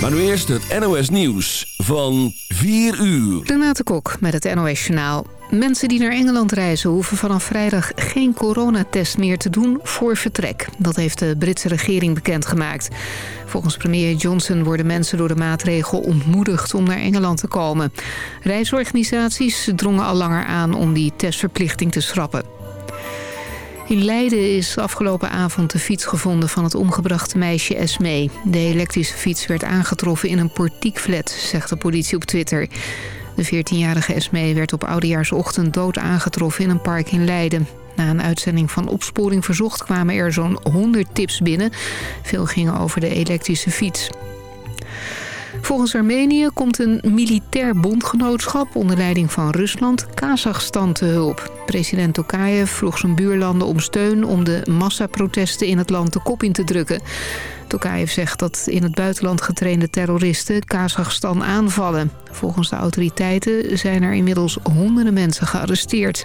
Maar nu eerst het NOS Nieuws van 4 uur. Renate Kok met het NOS Journaal. Mensen die naar Engeland reizen hoeven vanaf vrijdag geen coronatest meer te doen voor vertrek. Dat heeft de Britse regering bekendgemaakt. Volgens premier Johnson worden mensen door de maatregel ontmoedigd om naar Engeland te komen. Reisorganisaties drongen al langer aan om die testverplichting te schrappen. In Leiden is afgelopen avond de fiets gevonden van het omgebrachte meisje Esmee. De elektrische fiets werd aangetroffen in een portiekflat, zegt de politie op Twitter. De 14-jarige Esmee werd op oudejaarsochtend dood aangetroffen in een park in Leiden. Na een uitzending van Opsporing Verzocht kwamen er zo'n 100 tips binnen. Veel gingen over de elektrische fiets. Volgens Armenië komt een militair bondgenootschap onder leiding van Rusland Kazachstan te hulp. President Tokayev vroeg zijn buurlanden om steun om de massaprotesten in het land de kop in te drukken. Tokayev zegt dat in het buitenland getrainde terroristen Kazachstan aanvallen. Volgens de autoriteiten zijn er inmiddels honderden mensen gearresteerd.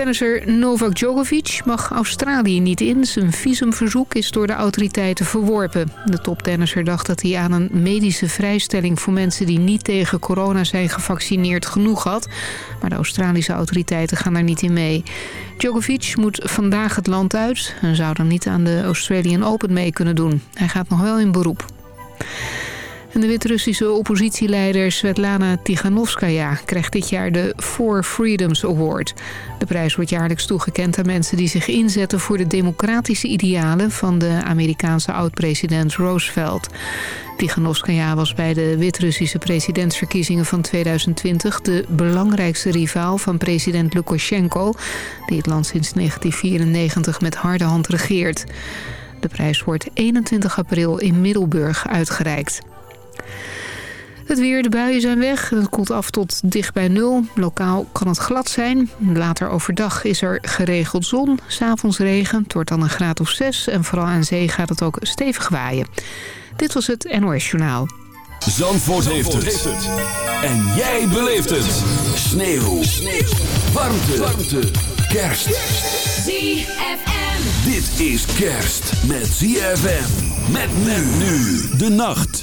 Tennisser Novak Djokovic mag Australië niet in. Zijn visumverzoek is door de autoriteiten verworpen. De toptennisser dacht dat hij aan een medische vrijstelling... voor mensen die niet tegen corona zijn gevaccineerd genoeg had. Maar de Australische autoriteiten gaan daar niet in mee. Djokovic moet vandaag het land uit... en zou dan niet aan de Australian Open mee kunnen doen. Hij gaat nog wel in beroep. De Wit-Russische oppositieleider Svetlana Tiganovskaya krijgt dit jaar de Four Freedoms Award. De prijs wordt jaarlijks toegekend aan mensen die zich inzetten voor de democratische idealen van de Amerikaanse oud-president Roosevelt. Tiganovskaya was bij de Wit-Russische presidentsverkiezingen van 2020 de belangrijkste rivaal van president Lukashenko, die het land sinds 1994 met harde hand regeert. De prijs wordt 21 april in Middelburg uitgereikt. Het weer, de buien zijn weg. Het koelt af tot dicht bij nul. Lokaal kan het glad zijn. Later overdag is er geregeld zon. S'avonds regen. Het wordt dan een graad of zes. En vooral aan zee gaat het ook stevig waaien. Dit was het NOS Journaal. Zandvoort, heeft, het. En jij beleeft het. Sneeuw. Sneeuw. Warmte. Warmte. Kerst. ZFM. Dit is kerst met ZFM. Met men nu. De nacht.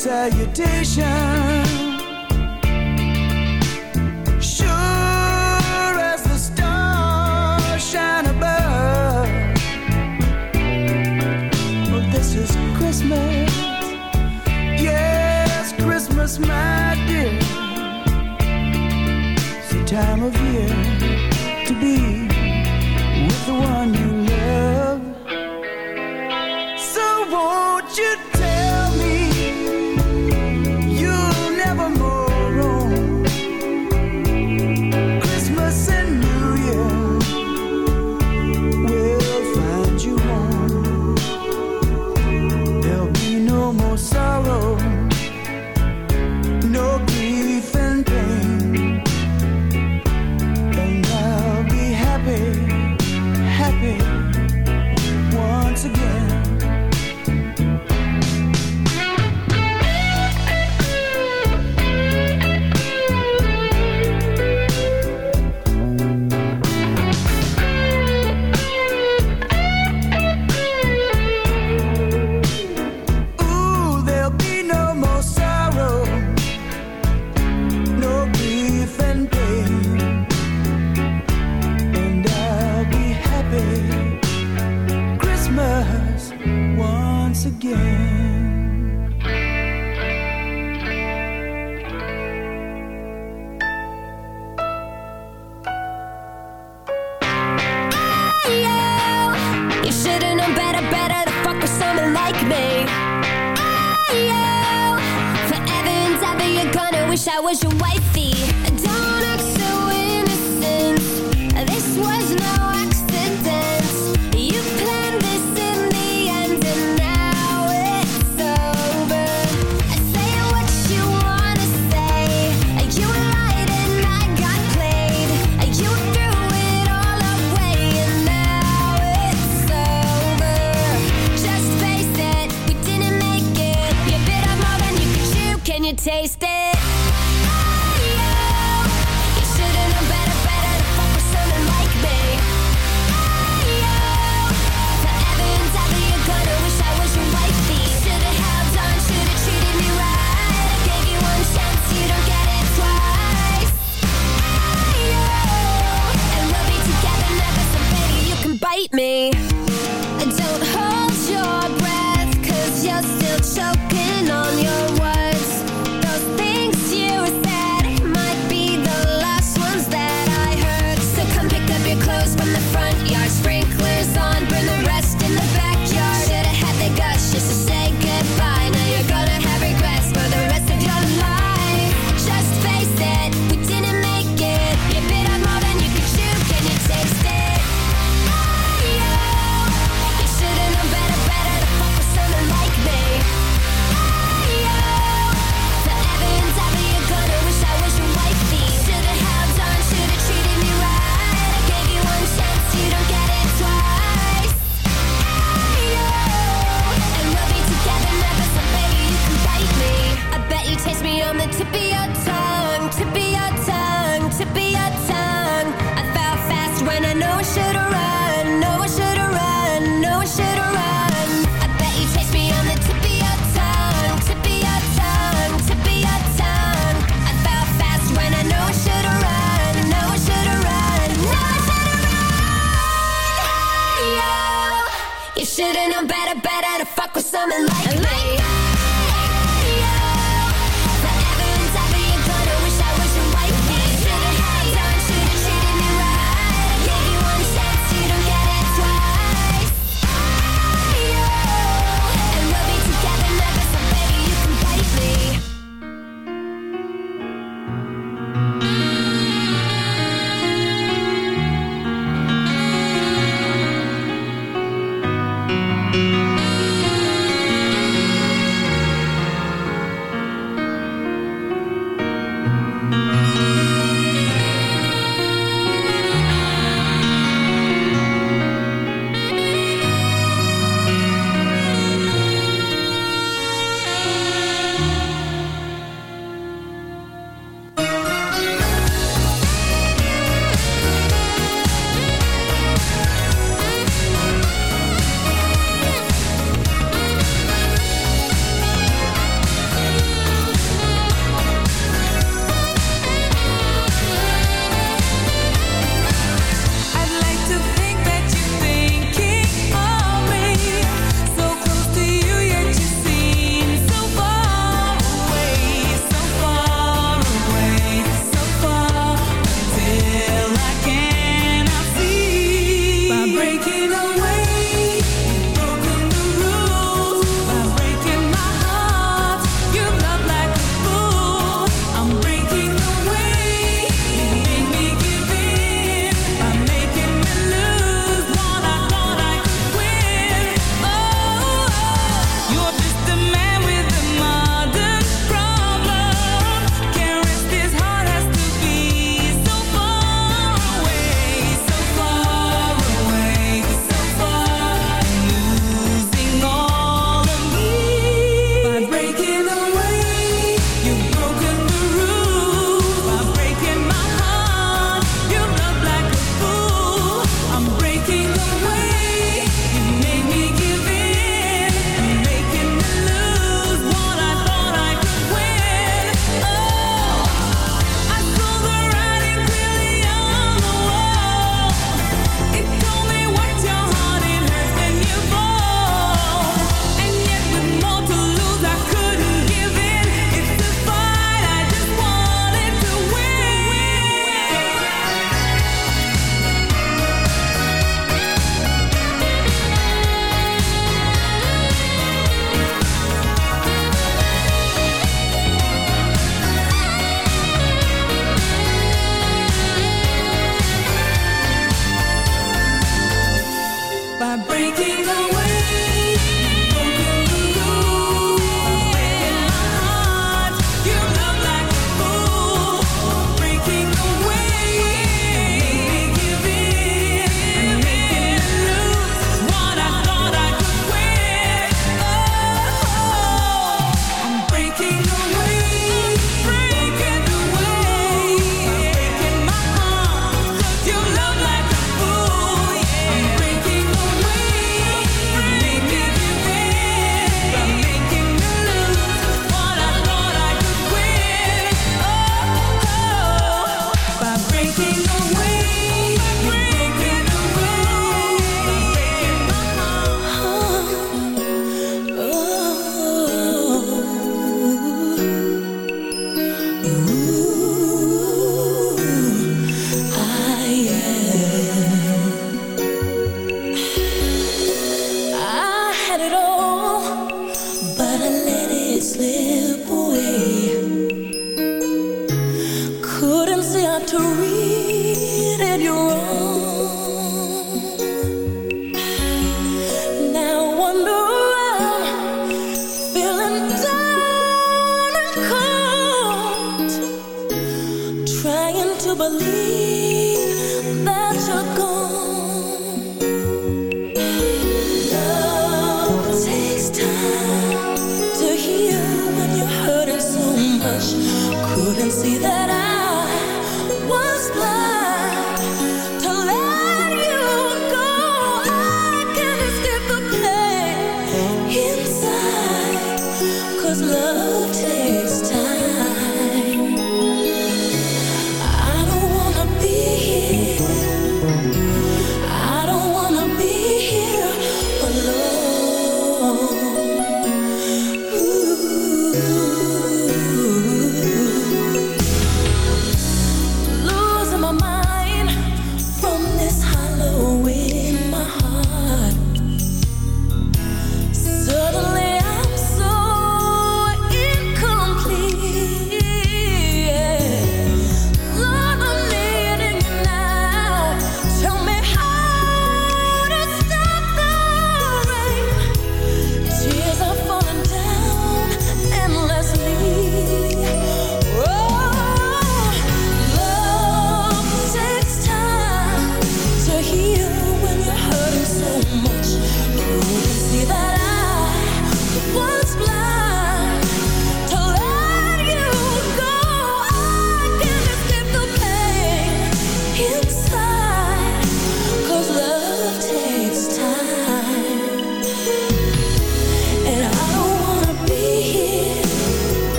salutation. Sure as the stars shine above. Well, this is Christmas. Yes, Christmas, my dear. It's the time of year to be.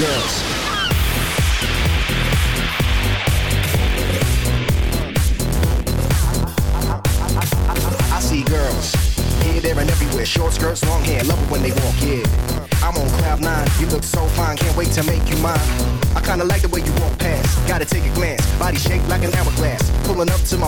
I see girls. Here, there, and everywhere. Short skirts, long hair. Love it when they walk, yeah. I'm on cloud nine. You look so fine. Can't wait to make you mine. I kinda like the way you walk past. Gotta take a glance. Body shaped like an hourglass. Pulling up to my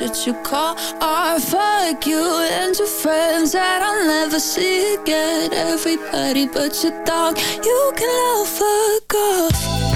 should you call or fuck you and your friends that I'll never see again? Everybody but your dog, you can all fuck off.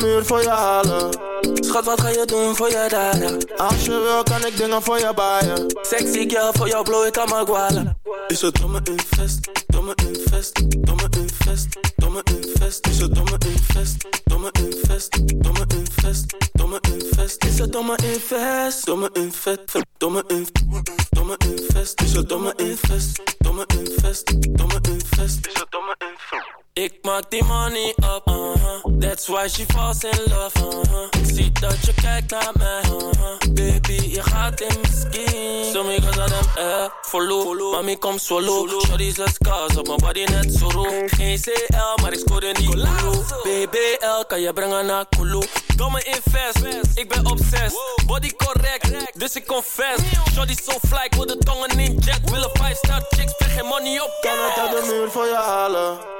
Voor je halen? Schat, wat ga je doen voor je daden? Als je wil, kan ik dingen voor je baaien. Sexy girl, voor jou blow ik aan mijn gualen. Is het domme invest, domme invest, domme invest, domme invest. Is het domme invest, domme invest, domme invest, domme invest. Is het domme invest, domme invest, domme invest, domme invest. Is het domme invest, domme invest, domme invest. Is het domme invest. Ik maak die money uh-huh. Why she falls in love, uh-huh. Ik zie dat je kijkt naar mij, uh-huh. Baby, je gaat in mijn skin. Zo me aan hem, eh, follow. Mami, kom solo Shorty zes scars op mijn body net zo roe Geen CL, maar ik scoor in die Kulu BBL, kan je brengen naar Kulu? Domme invest, ik ben obsessed. Body correct, dus ik confess. Shorty so fly, ik wil de tongen in jet. Willen 5 star chicks, spreek geen money op. Kan het uit de muur voor je halen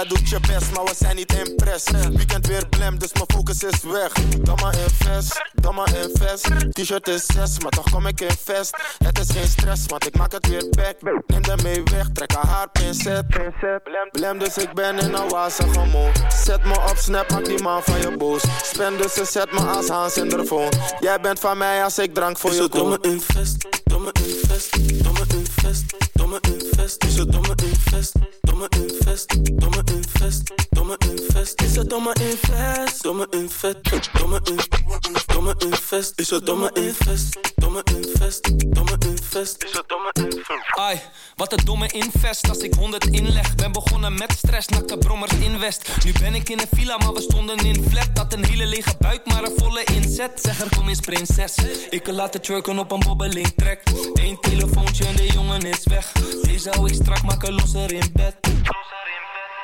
Jij doet je best, maar we zijn niet impress. Weekend weer blem, dus mijn focus is weg. Domme invest, domme invest. T-shirt is 6, maar toch kom ik in vest. Het is geen stress, want ik maak het weer back. Neem de mee weg, trek haar haar pincet. Blem, dus ik ben in een wazige mood. Zet me op snap, maak die man van je boos. Spend dus ze zet me als Hans in de phone. Jij bent van mij als ik drank voor je koop. Domme invest, domme invest, domme invest, domme invest. Is het domme invest, domme invest, domme invest. Invest, domme invest. Is het domme invest, domme invest, domme invest, domme invest. Is het domme invest, domme invest, domme invest. Is het domme invest. Ai, wat een domme invest als ik 100 inleg. Ben begonnen met stress, nakte brommers in West. Nu ben ik in een villa, maar we stonden in flat. Dat een hele lege buik, maar een volle inzet. Zeg er kom eens prinses. Ik kan laten twerken op een bobbeling trek. Eén telefoontje en de jongen is weg. Deze hou ik strak, maken losser in bed.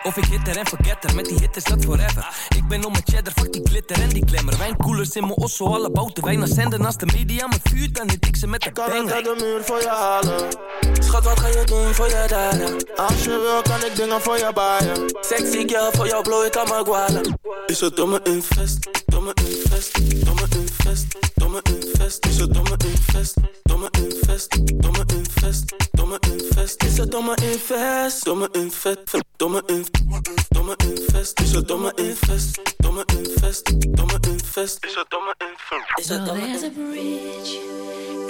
Of ik hitter en forgetter, met die hit is dat forever. Ik ben om mijn cheddar, fuck die glitter en die klemmer. Wijnkoelers in mijn osso, alle bouten wijn naar zenden. Als de media me vuurt, dan hit ik ze met de Kan ik banger. uit de muur voor je halen? Schat, wat ga je doen voor je daden? Als je wil, kan ik dingen voor je baaien. Sexy girl, voor jou blow ik aan mijn gualen. Is het domme invest, domme invest, domme invest, domme invest. Is het domme invest, domme invest, domme invest, domme invest. Is het domme invest, domme invest, domme invest, domme invest. Is het domme invest, domme invest, domme invest. Is het domme invest. Is Well, domme there's a bridge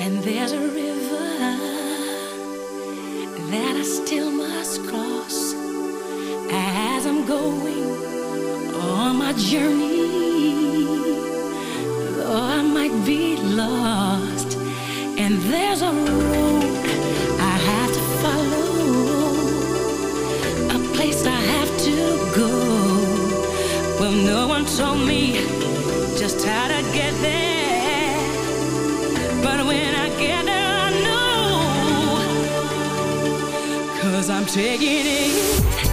and there's a river that I still must cross as I'm going on my journey. Though I might be lost, and there's a road a place I have to go. Well, no one told me just how to get there. But when I get there, I know. Cause I'm taking it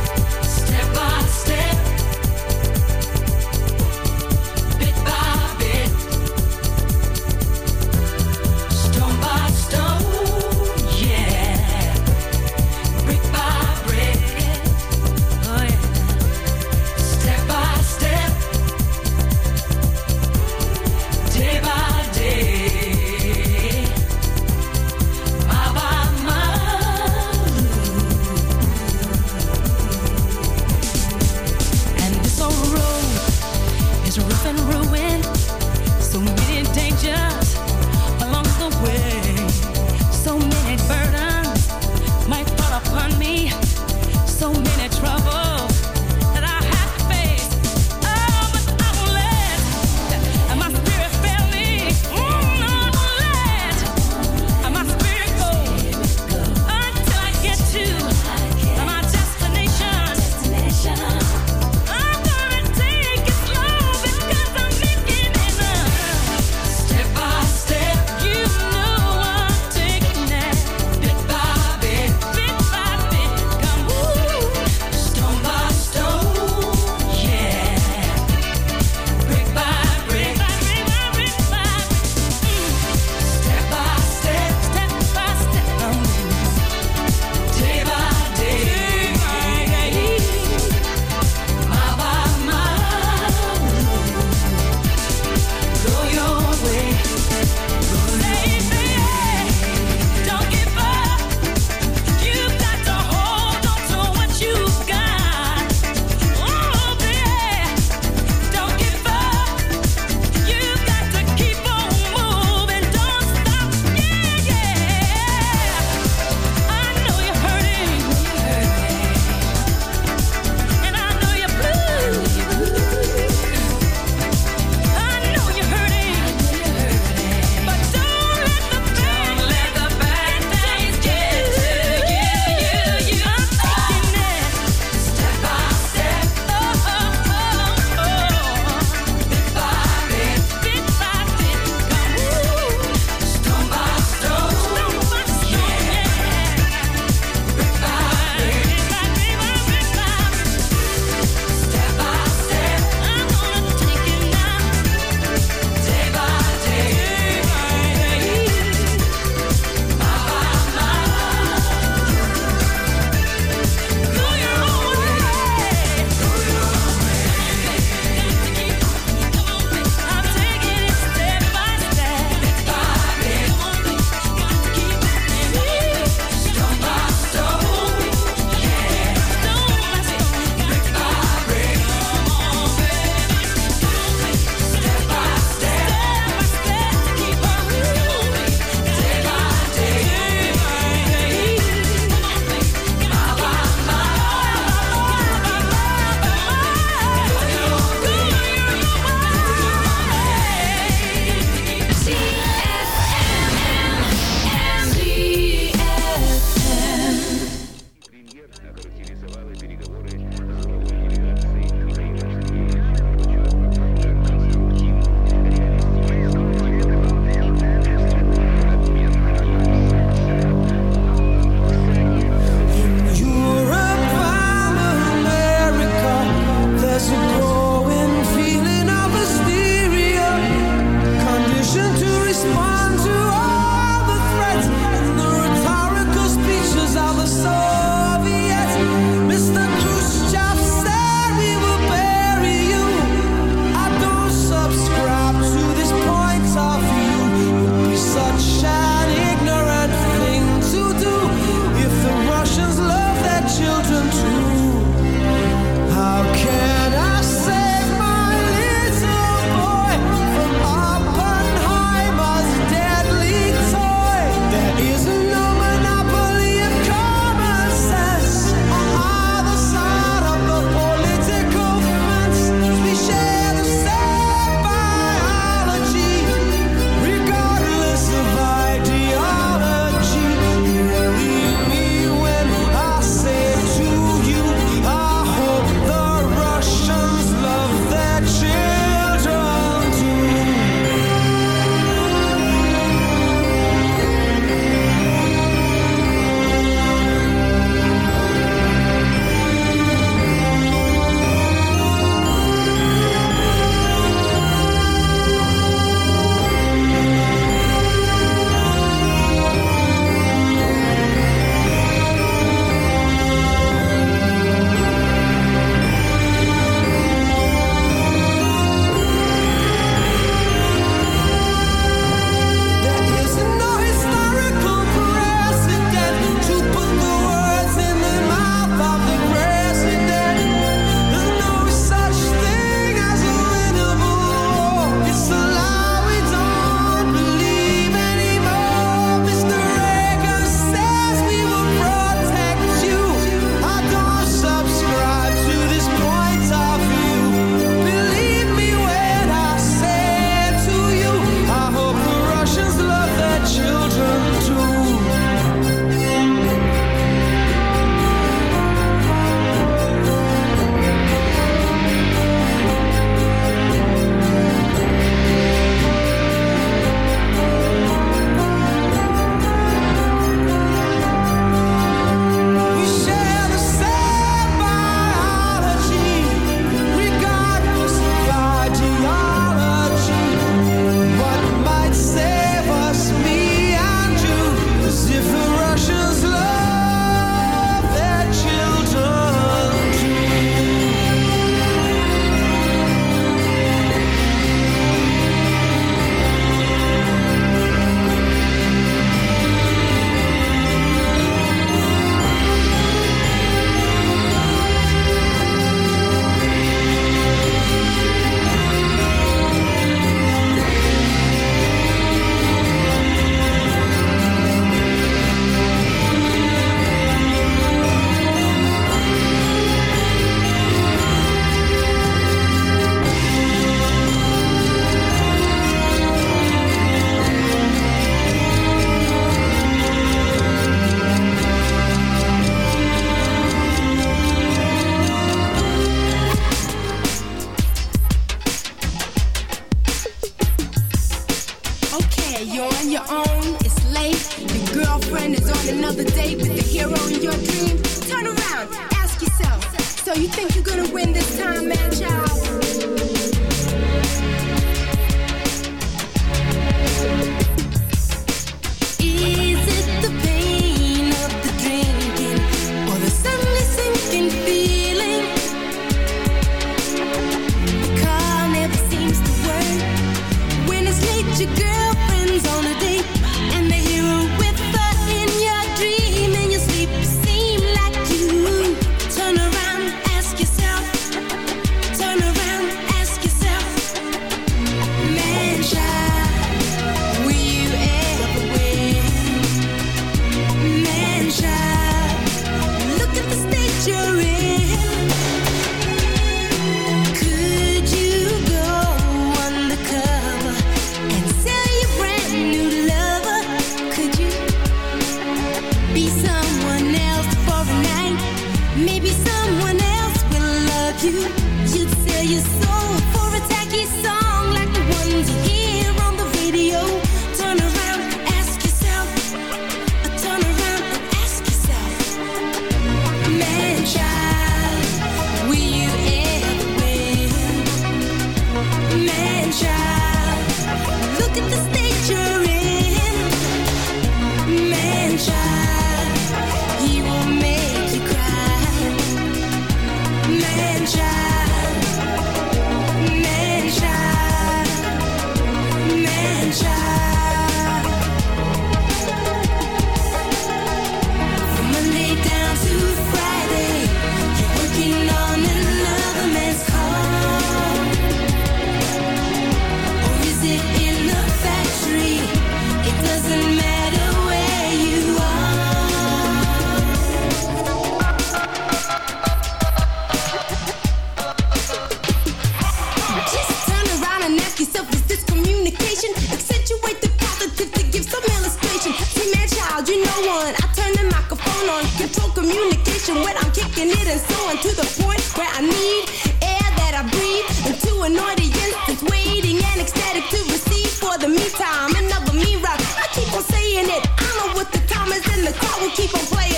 is roof and ruin.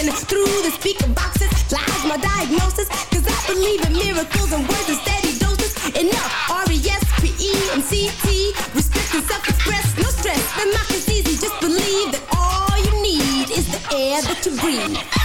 Coming through the speaker boxes, lies my diagnosis. Cause I believe in miracles and words and steady doses. Enough, R-E-S-P-E and Respect and self-express, no stress. The mock is easy, just believe that all you need is the air that you breathe.